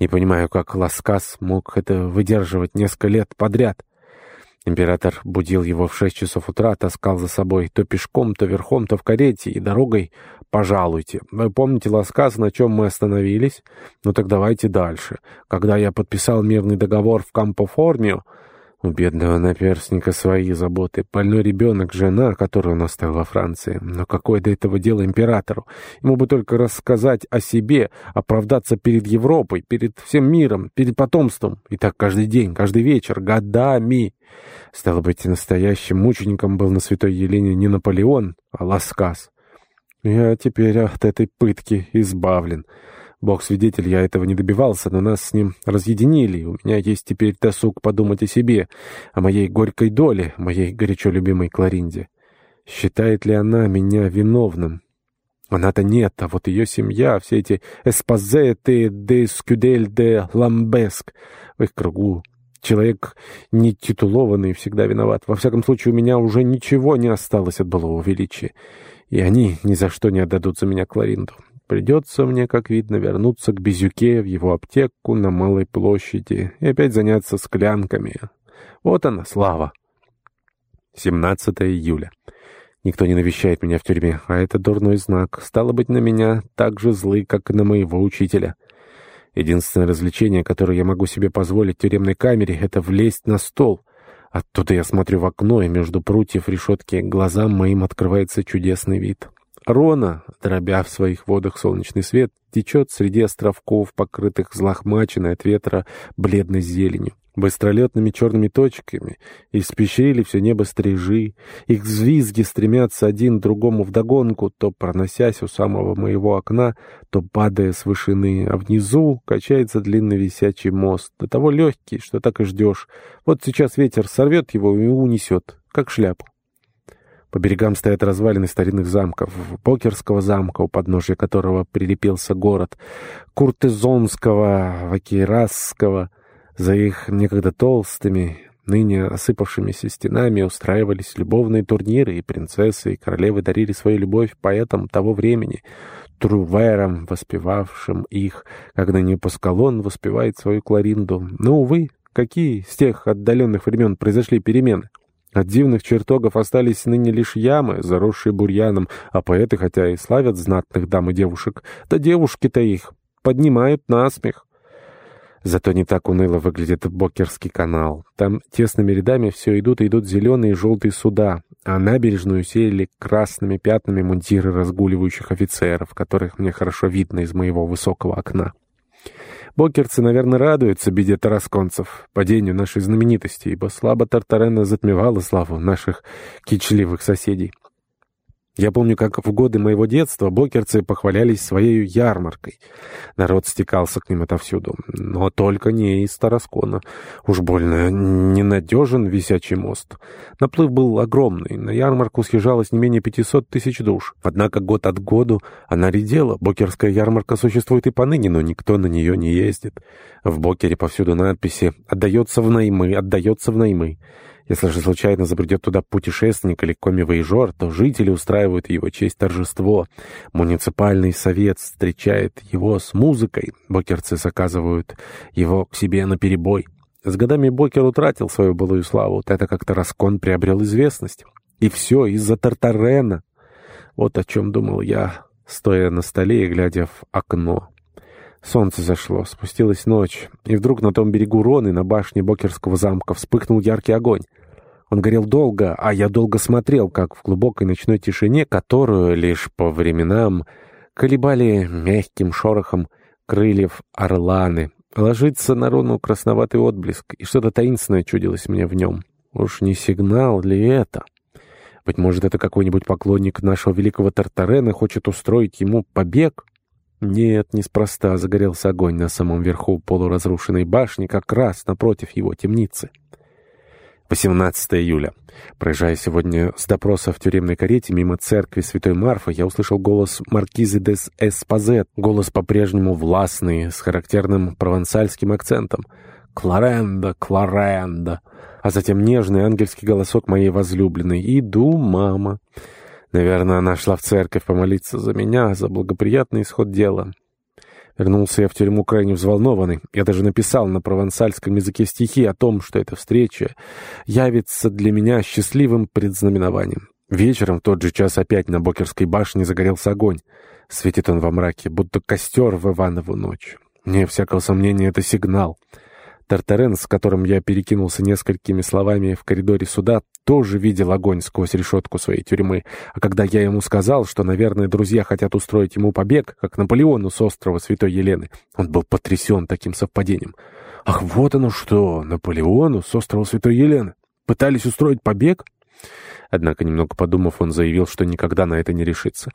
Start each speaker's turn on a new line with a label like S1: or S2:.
S1: Не понимаю, как Ласкас мог это выдерживать несколько лет подряд. Император будил его в шесть часов утра, таскал за собой то пешком, то верхом, то в карете, и дорогой «пожалуйте». Вы помните Ласкас, на чем мы остановились? Ну так давайте дальше. Когда я подписал мирный договор в Кампоформию, у бедного наперстника свои заботы. Больной ребенок, жена, которую он оставил во Франции. Но какое до этого дело императору? Ему бы только рассказать о себе, оправдаться перед Европой, перед всем миром, перед потомством. И так каждый день, каждый вечер, годами. Стало быть, настоящим мучеником был на Святой Елене не Наполеон, а Ласкас. Я теперь от этой пытки избавлен. Бог-свидетель, я этого не добивался, но нас с ним разъединили. У меня есть теперь досуг подумать о себе, о моей горькой доле, моей горячо любимой Кларинде. Считает ли она меня виновным? Она-то нет, а вот ее семья, все эти эспазеты де скюдель де ламбеск в их кругу. Человек нетитулованный всегда виноват. Во всяком случае, у меня уже ничего не осталось от былого величия. И они ни за что не отдадут за меня Кларинду. Придется мне, как видно, вернуться к Безюке в его аптеку на Малой площади и опять заняться склянками. Вот она, слава. 17 июля. Никто не навещает меня в тюрьме, а это дурной знак. Стало быть, на меня так же злы, как и на моего учителя. Единственное развлечение, которое я могу себе позволить в тюремной камере, это влезть на стол. Оттуда я смотрю в окно, и между прутьев решетки глазам моим открывается чудесный вид. Рона, дробя в своих водах солнечный свет, течет среди островков, покрытых взлохмаченной от ветра бледной зеленью. Быстролетными черными точками испещрили все небо стрижи. Их взвизги стремятся один другому вдогонку, то проносясь у самого моего окна, то падая с вышины, а внизу качается длинный висячий мост, до того легкий, что так и ждешь. Вот сейчас ветер сорвет его и унесет, как шляпу. По берегам стоят развалины старинных замков. Покерского замка, у подножия которого прилепился город, Куртезонского, Вакирасского. За их некогда толстыми, ныне осыпавшимися стенами устраивались любовные турниры, и принцессы и королевы дарили свою любовь поэтам того времени, труверам, воспевавшим их, когда не Паскалон воспевает свою Кларинду. Но, увы, какие с тех отдаленных времен произошли перемены? От дивных чертогов остались ныне лишь ямы, заросшие бурьяном, а поэты, хотя и славят знатных дам и девушек, да девушки-то их поднимают на смех. Зато не так уныло выглядит Бокерский канал. Там тесными рядами все идут и идут зеленые и желтые суда, а набережную сеяли красными пятнами мундиры разгуливающих офицеров, которых мне хорошо видно из моего высокого окна. Бокерцы, наверное, радуются беде тарасконцев, падению нашей знаменитости, ибо слабо Тартарена затмевала славу наших кичливых соседей. Я помню, как в годы моего детства бокерцы похвалялись своей ярмаркой. Народ стекался к ним отовсюду, но только не из Тараскона. Уж больно ненадежен висячий мост. Наплыв был огромный, на ярмарку съезжалось не менее 500 тысяч душ. Однако год от году она редела. Бокерская ярмарка существует и поныне, но никто на нее не ездит. В Бокере повсюду надписи «Отдается в наймы, отдается в наймы». Если же случайно забредет туда путешественник или коми-воежор, то жители устраивают его честь торжество. Муниципальный совет встречает его с музыкой. Бокерцы заказывают его к себе на перебой. С годами Бокер утратил свою былую славу. Это как-то Раскон приобрел известность. И все из-за Тартарена. Вот о чем думал я, стоя на столе и глядя в окно. Солнце зашло, спустилась ночь, и вдруг на том берегу Роны, на башне Бокерского замка, вспыхнул яркий огонь. Он горел долго, а я долго смотрел, как в глубокой ночной тишине, которую лишь по временам колебали мягким шорохом крыльев орланы. Ложится на руну красноватый отблеск, и что-то таинственное чудилось мне в нем. Уж не сигнал ли это? Быть может, это какой-нибудь поклонник нашего великого Тартарена хочет устроить ему побег? Нет, неспроста загорелся огонь на самом верху полуразрушенной башни, как раз напротив его темницы. 18 июля. Проезжая сегодня с допроса в тюремной карете мимо церкви Святой Марфы, я услышал голос маркизы дес Эспазет, голос по-прежнему властный, с характерным провансальским акцентом. «Кларенда, Кларенда!» А затем нежный ангельский голосок моей возлюбленной. «Иду, мама!» Наверное, она шла в церковь помолиться за меня, за благоприятный исход дела. Вернулся я в тюрьму крайне взволнованный. Я даже написал на провансальском языке стихи о том, что эта встреча явится для меня счастливым предзнаменованием. Вечером в тот же час опять на Бокерской башне загорелся огонь. Светит он во мраке, будто костер в Иванову ночь. Мне всякого сомнения, это сигнал. Тартарен, с которым я перекинулся несколькими словами в коридоре суда, тоже видел огонь сквозь решетку своей тюрьмы. А когда я ему сказал, что, наверное, друзья хотят устроить ему побег, как Наполеону с острова Святой Елены, он был потрясен таким совпадением. Ах, вот оно что, Наполеону с острова Святой Елены. Пытались устроить побег? Однако, немного подумав, он заявил, что никогда на это не решится.